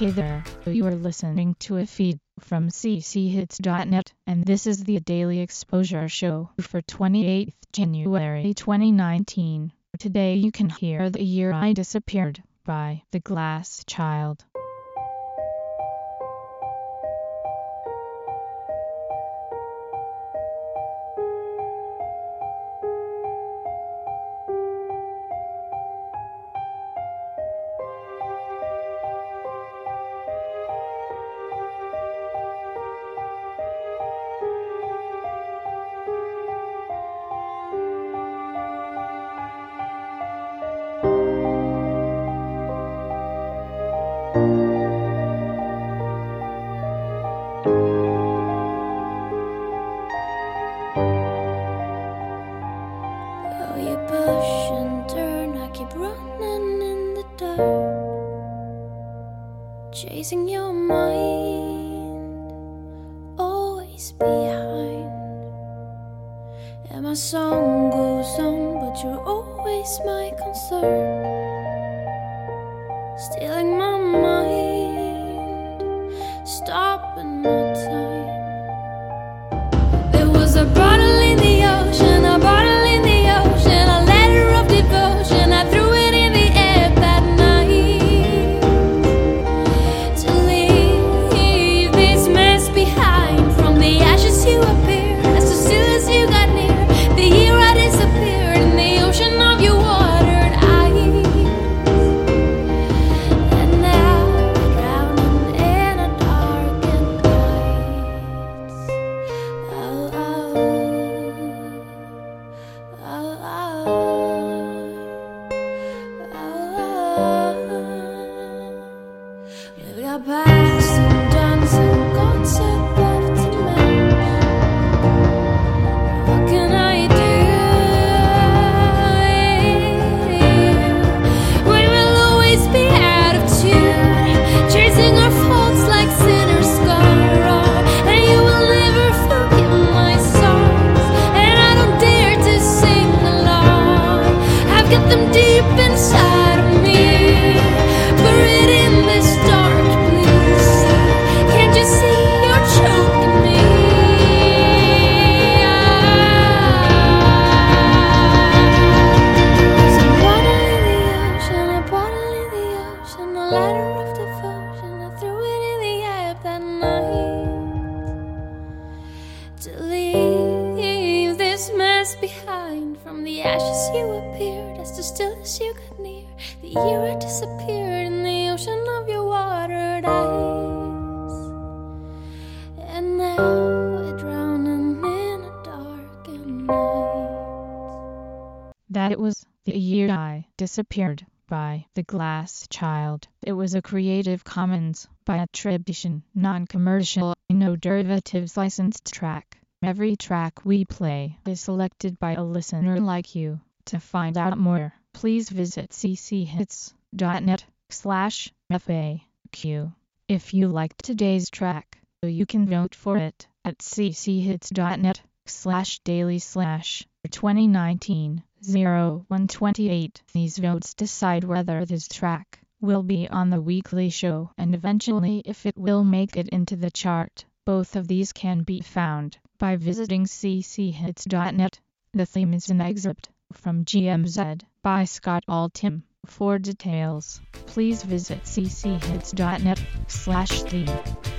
Hey there, you are listening to a feed from cchits.net, and this is the Daily Exposure Show for 28th January 2019. Today you can hear The Year I Disappeared by The Glass Child. Chasing your mind, always behind. And my song goes on, but you're always my concern, stealing Got them deep inside of me, buried in this dark. Can't you see you're choking me? Bottle in the ocean, a bottle in the ocean, a of devotion. I threw it in the that night to leave this mess behind. From the ashes you appeared, as still as you got near. The year I disappeared in the ocean of your watered eyes, and now we're drowning in a darkened night. That it was The Year I Disappeared by The Glass Child. It was a Creative Commons by attribution, non-commercial, no derivatives licensed track. Every track we play is selected by a listener like you. To find out more, please visit cchits.net slash FAQ. If you liked today's track, you can vote for it at cchits.net slash daily slash 2019 0128. These votes decide whether this track will be on the weekly show and eventually if it will make it into the chart. Both of these can be found by visiting cchits.net. The theme is an excerpt from GMZ by Scott Altham. For details, please visit cchits.net slash theme.